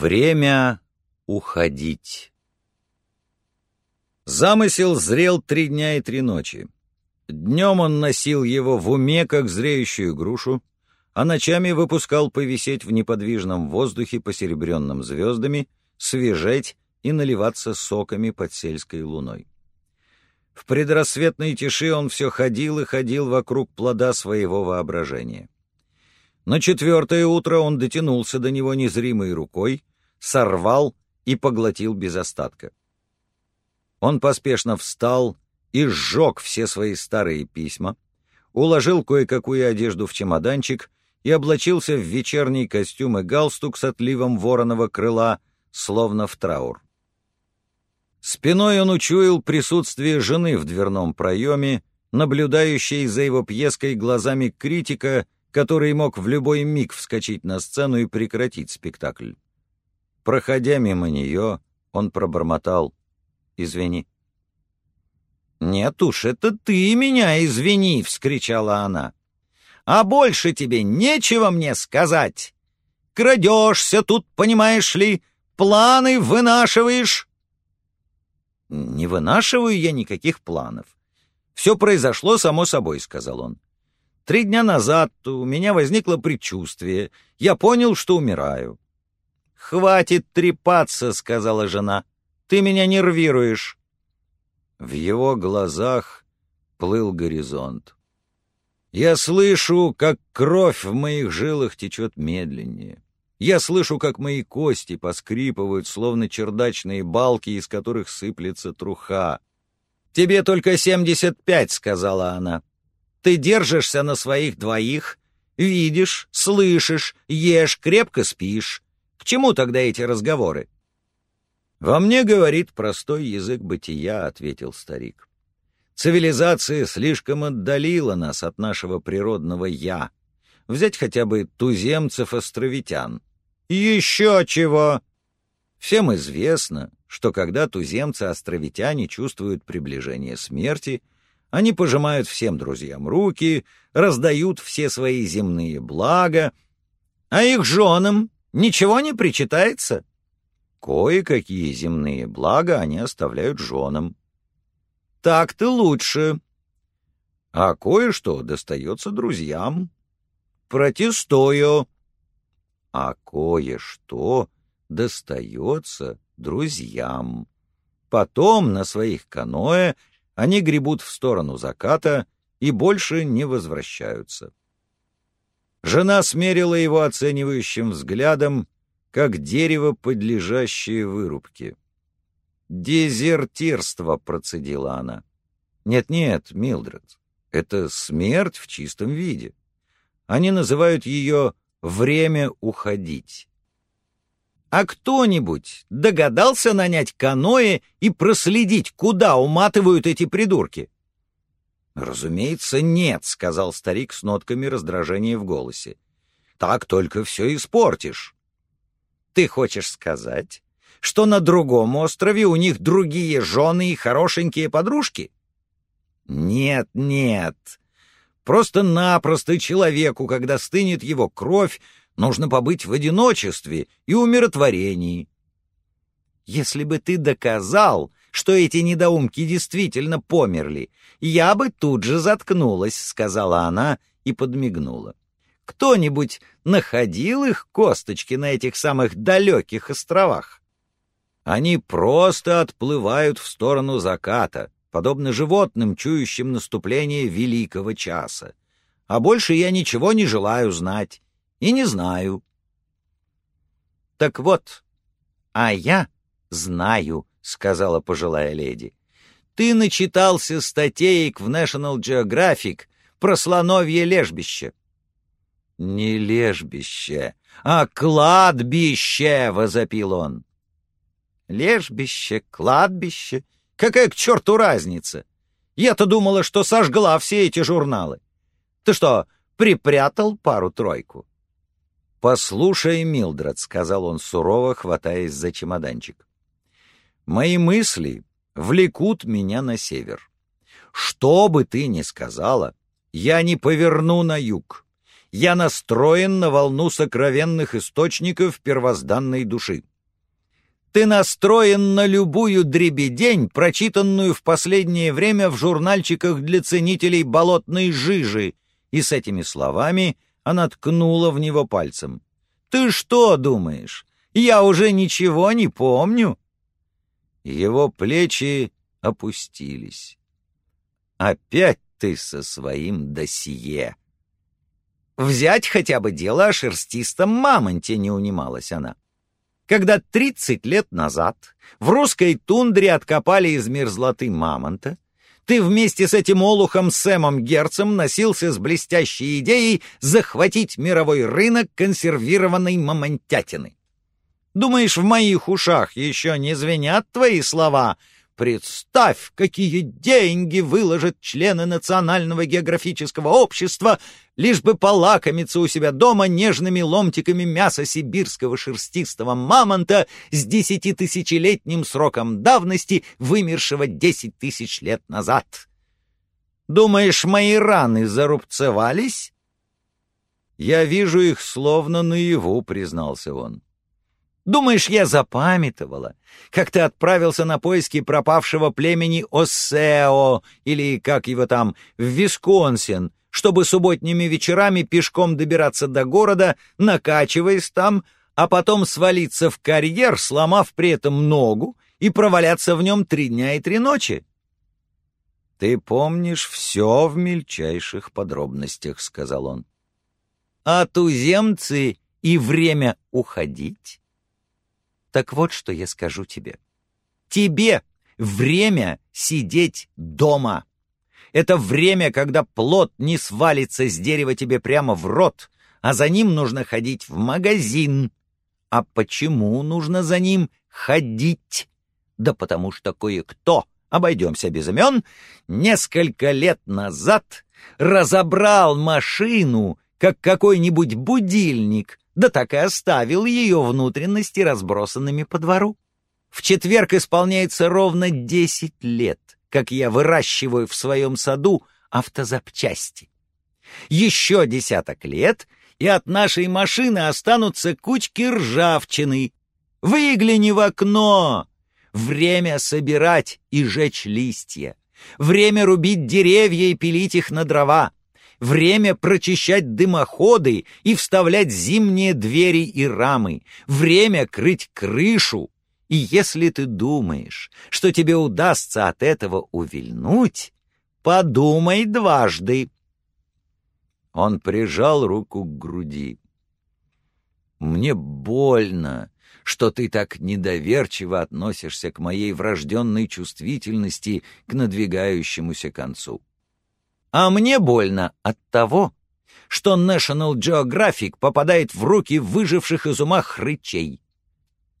Время уходить. Замысел зрел три дня и три ночи. Днем он носил его в уме, как зреющую грушу, а ночами выпускал повисеть в неподвижном воздухе посеребренным звездами, свежеть и наливаться соками под сельской луной. В предрассветной тиши он все ходил и ходил вокруг плода своего воображения. На четвертое утро он дотянулся до него незримой рукой, сорвал и поглотил без остатка. Он поспешно встал и сжег все свои старые письма, уложил кое-какую одежду в чемоданчик и облачился в вечерний костюм и галстук с отливом вороного крыла, словно в траур. Спиной он учуял присутствие жены в дверном проеме, наблюдающей за его пьеской глазами критика — который мог в любой миг вскочить на сцену и прекратить спектакль. Проходя мимо нее, он пробормотал «Извини». «Нет уж, это ты меня извини!» — вскричала она. «А больше тебе нечего мне сказать! Крадешься тут, понимаешь ли, планы вынашиваешь!» «Не вынашиваю я никаких планов. Все произошло само собой», — сказал он. Три дня назад у меня возникло предчувствие. Я понял, что умираю. «Хватит трепаться», — сказала жена. «Ты меня нервируешь». В его глазах плыл горизонт. Я слышу, как кровь в моих жилах течет медленнее. Я слышу, как мои кости поскрипывают, словно чердачные балки, из которых сыплется труха. «Тебе только семьдесят пять», — сказала она. Ты держишься на своих двоих, видишь, слышишь, ешь, крепко спишь. К чему тогда эти разговоры? «Во мне говорит простой язык бытия», — ответил старик. «Цивилизация слишком отдалила нас от нашего природного «я». Взять хотя бы туземцев-островитян. Еще чего!» Всем известно, что когда туземцы-островитяне чувствуют приближение смерти — они пожимают всем друзьям руки, раздают все свои земные блага, а их женам ничего не причитается. Кое-какие земные блага они оставляют женам. Так-то лучше. А кое-что достается друзьям. Протестую. А кое-что достается друзьям. Потом на своих каноэ они гребут в сторону заката и больше не возвращаются. Жена смерила его оценивающим взглядом, как дерево, подлежащее вырубке. «Дезертирство», — процедила она. «Нет-нет, Милдред, это смерть в чистом виде. Они называют ее «время уходить». А кто-нибудь догадался нанять каноэ и проследить, куда уматывают эти придурки? «Разумеется, нет», — сказал старик с нотками раздражения в голосе. «Так только все испортишь». «Ты хочешь сказать, что на другом острове у них другие жены и хорошенькие подружки?» «Нет, нет. Просто-напросто человеку, когда стынет его кровь, Нужно побыть в одиночестве и умиротворении. Если бы ты доказал, что эти недоумки действительно померли, я бы тут же заткнулась, — сказала она и подмигнула. Кто-нибудь находил их косточки на этих самых далеких островах? Они просто отплывают в сторону заката, подобно животным, чующим наступление великого часа. А больше я ничего не желаю знать и не знаю. Так вот, а я знаю, сказала пожилая леди. Ты начитался статеек в National Geographic про слоновье лежбище. Не лежбище, а кладбище, возопил он. Лежбище, кладбище, какая к черту разница? Я-то думала, что сожгла все эти журналы. Ты что, припрятал пару-тройку? «Послушай, Милдред», — сказал он сурово, хватаясь за чемоданчик. «Мои мысли влекут меня на север. Что бы ты ни сказала, я не поверну на юг. Я настроен на волну сокровенных источников первозданной души. Ты настроен на любую дребедень, прочитанную в последнее время в журнальчиках для ценителей болотной жижи, и с этими словами она ткнула в него пальцем. «Ты что думаешь? Я уже ничего не помню!» Его плечи опустились. «Опять ты со своим досье!» «Взять хотя бы дело о шерстистом мамонте», — не унималась она. Когда 30 лет назад в русской тундре откопали из мерзлоты мамонта, ты вместе с этим олухом Сэмом Герцем носился с блестящей идеей захватить мировой рынок консервированной мамонтятины. Думаешь, в моих ушах еще не звенят твои слова Представь, какие деньги выложат члены Национального географического общества, лишь бы полакомиться у себя дома нежными ломтиками мяса сибирского шерстистого мамонта с десятитысячелетним сроком давности, вымершего десять тысяч лет назад. Думаешь, мои раны зарубцевались? Я вижу их словно наяву, признался он. Думаешь, я запамятовала, как ты отправился на поиски пропавшего племени Оссео, или как его там, в Висконсин, чтобы субботними вечерами пешком добираться до города, накачиваясь там, а потом свалиться в карьер, сломав при этом ногу, и проваляться в нем три дня и три ночи? «Ты помнишь все в мельчайших подробностях», — сказал он. «А туземцы и время уходить?» Так вот, что я скажу тебе. Тебе время сидеть дома. Это время, когда плод не свалится с дерева тебе прямо в рот, а за ним нужно ходить в магазин. А почему нужно за ним ходить? Да потому что кое-кто, обойдемся без имен, несколько лет назад разобрал машину, как какой-нибудь будильник, да так и оставил ее внутренности разбросанными по двору. В четверг исполняется ровно десять лет, как я выращиваю в своем саду автозапчасти. Еще десяток лет, и от нашей машины останутся кучки ржавчины. Выгляни в окно! Время собирать и жечь листья. Время рубить деревья и пилить их на дрова время прочищать дымоходы и вставлять зимние двери и рамы, время крыть крышу. И если ты думаешь, что тебе удастся от этого увильнуть, подумай дважды. Он прижал руку к груди. «Мне больно, что ты так недоверчиво относишься к моей врожденной чувствительности к надвигающемуся концу. А мне больно от того, что National Geographic попадает в руки выживших из ума хрычей.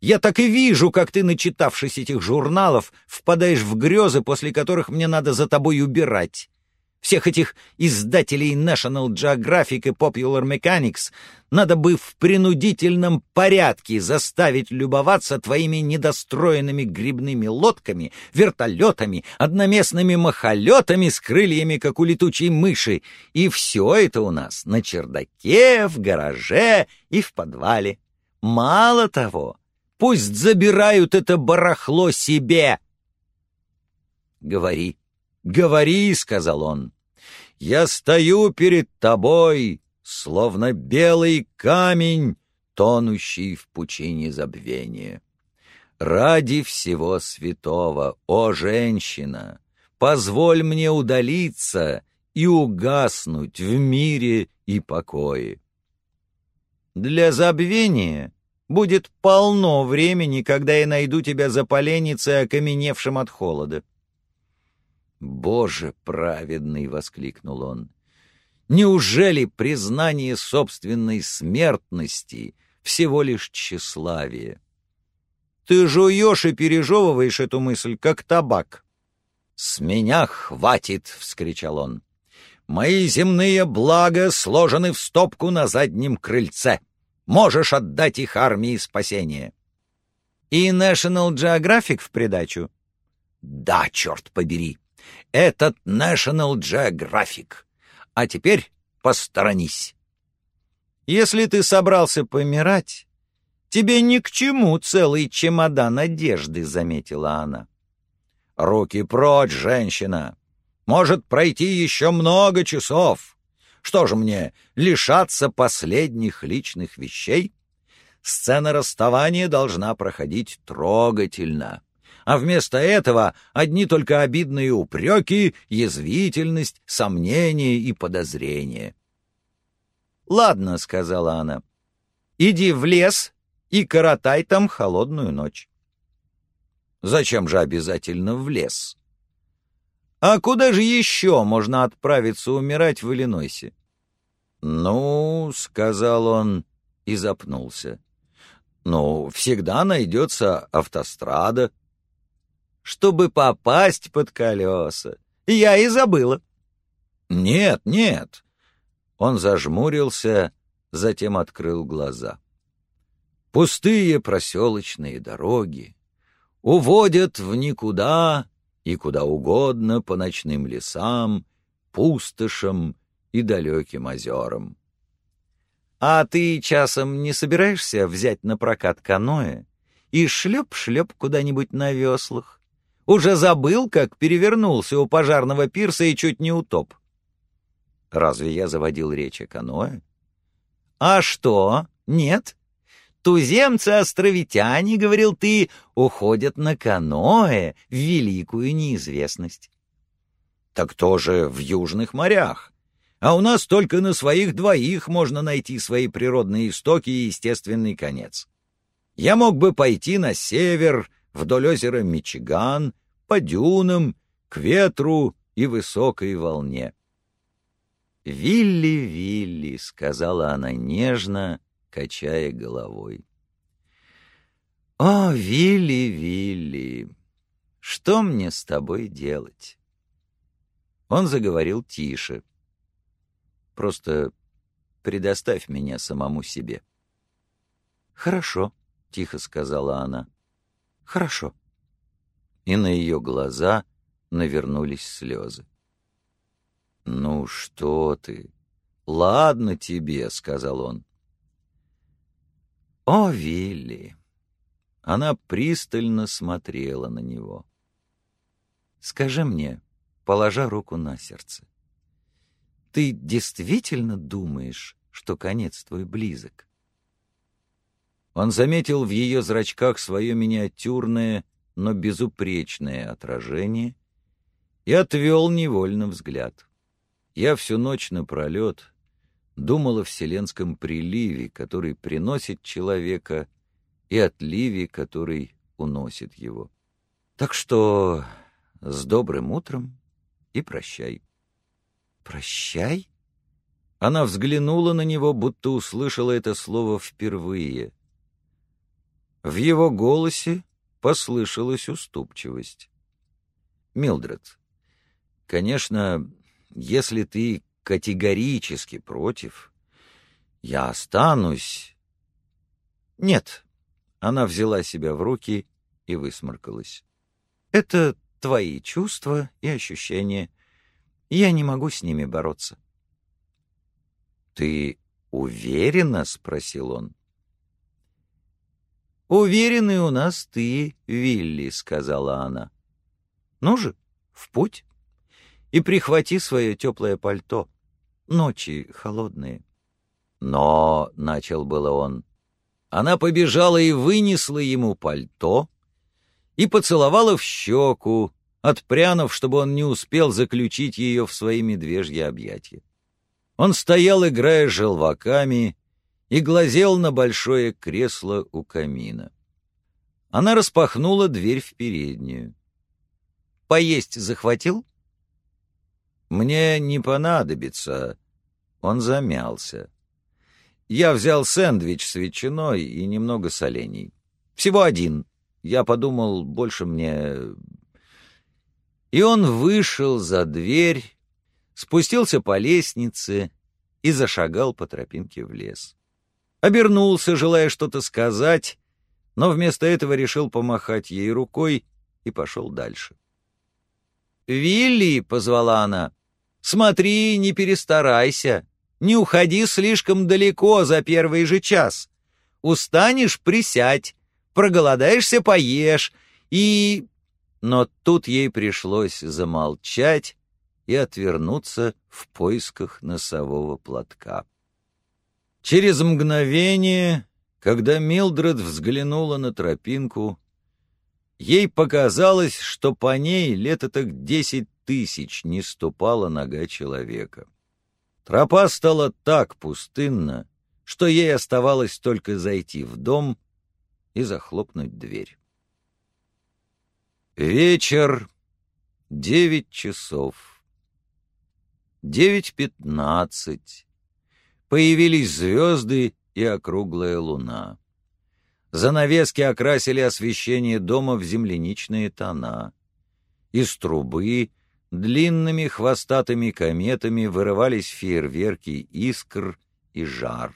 Я так и вижу, как ты, начитавшись этих журналов, впадаешь в грезы, после которых мне надо за тобой убирать. Всех этих издателей National Geographic и Popular Mechanics надо бы в принудительном порядке заставить любоваться твоими недостроенными грибными лодками, вертолетами, одноместными махолетами с крыльями, как у летучей мыши. И все это у нас на чердаке, в гараже и в подвале. Мало того, пусть забирают это барахло себе. Говори, «Говори», — сказал он, — «я стою перед тобой, словно белый камень, тонущий в пучине забвения. Ради всего святого, о женщина, позволь мне удалиться и угаснуть в мире и покое. Для забвения будет полно времени, когда я найду тебя за поленницей, окаменевшим от холода. «Боже праведный!» — воскликнул он. «Неужели признание собственной смертности всего лишь тщеславие?» «Ты жуешь и пережевываешь эту мысль, как табак». «С меня хватит!» — вскричал он. «Мои земные блага сложены в стопку на заднем крыльце. Можешь отдать их армии спасения». «И National Geographic в придачу?» «Да, черт побери!» Этот National Geographic. А теперь посторонись. Если ты собрался помирать, тебе ни к чему целый чемодан одежды, — заметила она. Руки прочь, женщина! Может пройти еще много часов. Что же мне, лишаться последних личных вещей? Сцена расставания должна проходить трогательно. А вместо этого одни только обидные упреки, язвительность, сомнения и подозрения. «Ладно», — сказала она, — «иди в лес и коротай там холодную ночь». «Зачем же обязательно в лес?» А куда же еще можно отправиться умирать в Иллинойсе? «Ну, — сказал он и запнулся, — ну, всегда найдется автострада. Чтобы попасть под колеса. Я и забыла. Нет, нет. Он зажмурился, затем открыл глаза. Пустые проселочные дороги уводят в никуда и куда угодно по ночным лесам, пустошам и далеким озерам. «А ты часом не собираешься взять на прокат каноэ и шлеп-шлеп куда-нибудь на веслах? Уже забыл, как перевернулся у пожарного пирса и чуть не утоп?» «Разве я заводил речь о каноэ?» «А что, нет?» Туземцы-островитяне, — говорил ты, — уходят на каноэ в великую неизвестность. Так тоже в южных морях. А у нас только на своих двоих можно найти свои природные истоки и естественный конец. Я мог бы пойти на север, вдоль озера Мичиган, по дюнам, к ветру и высокой волне. «Вилли, Вилли», — сказала она нежно, качая головой. «О, Вилли, Вилли, что мне с тобой делать?» Он заговорил тише. «Просто предоставь меня самому себе». «Хорошо», — тихо сказала она. «Хорошо». И на ее глаза навернулись слезы. «Ну что ты? Ладно тебе», — сказал он. «О, Вилли!» Она пристально смотрела на него. «Скажи мне, положа руку на сердце, ты действительно думаешь, что конец твой близок?» Он заметил в ее зрачках свое миниатюрное, но безупречное отражение и отвел невольно взгляд. Я всю ночь напролет думал о вселенском приливе, который приносит человека, и отливе, который уносит его. Так что с добрым утром и прощай. Прощай? Она взглянула на него, будто услышала это слово впервые. В его голосе послышалась уступчивость. «Милдред, конечно, если ты категорически против. Я останусь. Нет. Она взяла себя в руки и высморкалась. Это твои чувства и ощущения. Я не могу с ними бороться. Ты уверена? спросил он. «Уверенный у нас ты, Вилли», — сказала она. «Ну же, в путь, и прихвати свое теплое пальто. Ночи холодные. Но, — начал было он, — она побежала и вынесла ему пальто и поцеловала в щеку, отпрянув, чтобы он не успел заключить ее в свои медвежьи объятия. Он стоял, играя желваками, и глазел на большое кресло у камина. Она распахнула дверь в переднюю. «Поесть захватил?» «Мне не понадобится». Он замялся. «Я взял сэндвич с ветчиной и немного солений. Всего один. Я подумал, больше мне...» И он вышел за дверь, спустился по лестнице и зашагал по тропинке в лес. Обернулся, желая что-то сказать, но вместо этого решил помахать ей рукой и пошел дальше. «Вилли!» — позвала она. Смотри, не перестарайся. Не уходи слишком далеко за первый же час. Устанешь — присядь, проголодаешься — поешь, и...» Но тут ей пришлось замолчать и отвернуться в поисках носового платка. Через мгновение, когда Милдред взглянула на тропинку, ей показалось, что по ней лето так десять тысяч не ступала нога человека. Тропа стала так пустынна, что ей оставалось только зайти в дом и захлопнуть дверь. Вечер, девять часов, девять пятнадцать. Появились звезды и округлая луна. Занавески окрасили освещение дома в земляничные тона. Из трубы длинными хвостатыми кометами вырывались фейерверки искр и жар.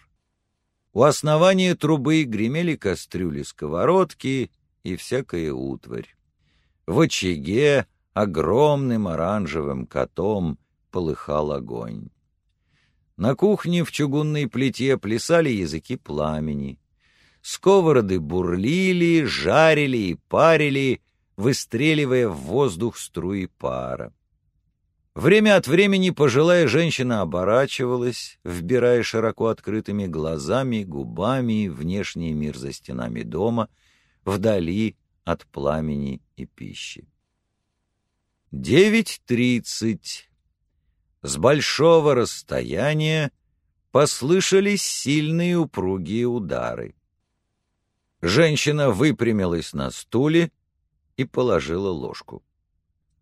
У основания трубы гремели кастрюли-сковородки и всякая утварь. В очаге огромным оранжевым котом полыхал огонь. На кухне в чугунной плите плясали языки пламени. Сковороды бурлили, жарили и парили, выстреливая в воздух струи пара. Время от времени пожилая женщина оборачивалась, вбирая широко открытыми глазами, губами внешний мир за стенами дома, вдали от пламени и пищи. Девять тридцать. С большого расстояния послышались сильные упругие удары. Женщина выпрямилась на стуле и положила ложку.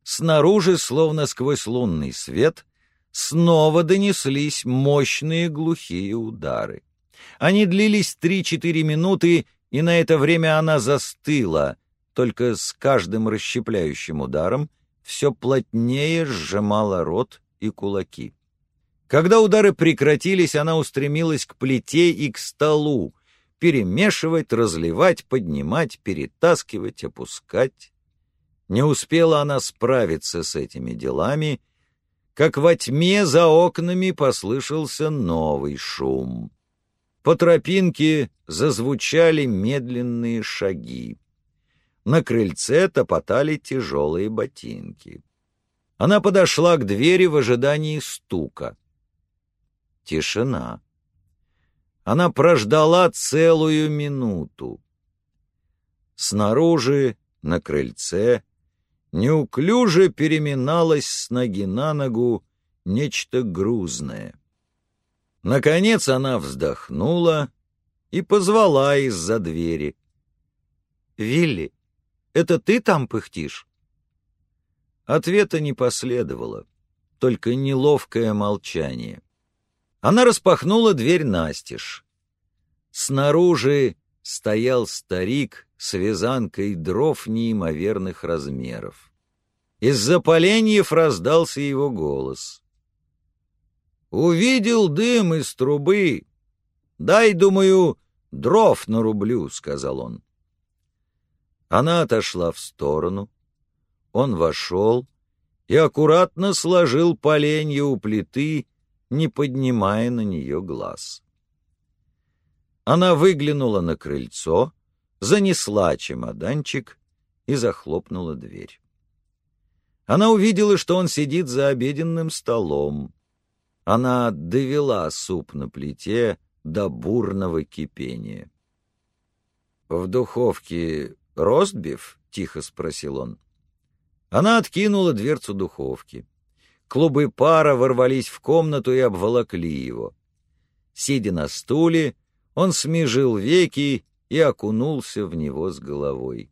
Снаружи, словно сквозь лунный свет, снова донеслись мощные глухие удары. Они длились три-четыре минуты, и на это время она застыла, только с каждым расщепляющим ударом все плотнее сжимала рот и кулаки. Когда удары прекратились, она устремилась к плите и к столу, перемешивать, разливать, поднимать, перетаскивать, опускать. Не успела она справиться с этими делами, как во тьме за окнами послышался новый шум. По тропинке зазвучали медленные шаги. На крыльце топотали тяжелые ботинки. Она подошла к двери в ожидании стука. Тишина. Она прождала целую минуту. Снаружи, на крыльце, неуклюже переминалось с ноги на ногу нечто грузное. Наконец она вздохнула и позвала из-за двери. «Вилли, это ты там пыхтишь?» Ответа не последовало, только неловкое молчание. Она распахнула дверь настежь. Снаружи стоял старик с вязанкой дров неимоверных размеров. Из-за поленьев раздался его голос. «Увидел дым из трубы. Дай, думаю, дров нарублю», — сказал он. Она отошла в сторону. Он вошел и аккуратно сложил поленья у плиты, не поднимая на нее глаз. Она выглянула на крыльцо, занесла чемоданчик и захлопнула дверь. Она увидела, что он сидит за обеденным столом. Она довела суп на плите до бурного кипения. «В духовке ростбиф?» — тихо спросил он. Она откинула дверцу духовки. Клубы пара ворвались в комнату и обволокли его. Сидя на стуле, он смежил веки и окунулся в него с головой.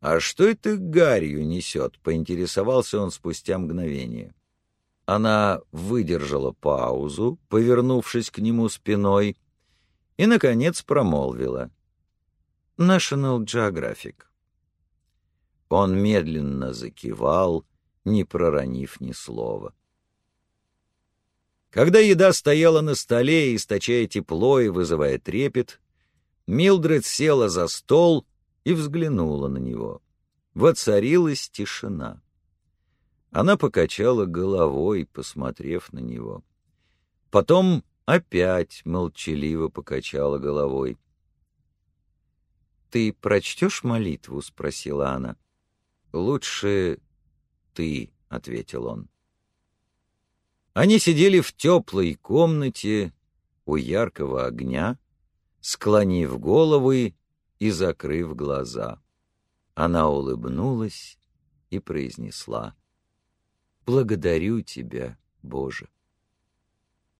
«А что это гарью несет?» — поинтересовался он спустя мгновение. Она выдержала паузу, повернувшись к нему спиной, и, наконец, промолвила. «National Geographic». Он медленно закивал, не проронив ни слова. Когда еда стояла на столе, источая тепло и вызывая трепет, Милдред села за стол и взглянула на него. Воцарилась тишина. Она покачала головой, посмотрев на него. Потом опять молчаливо покачала головой. «Ты прочтешь молитву?» — спросила она. «Лучше ты», — ответил он. Они сидели в теплой комнате у яркого огня, склонив головы и закрыв глаза. Она улыбнулась и произнесла «Благодарю тебя, Боже».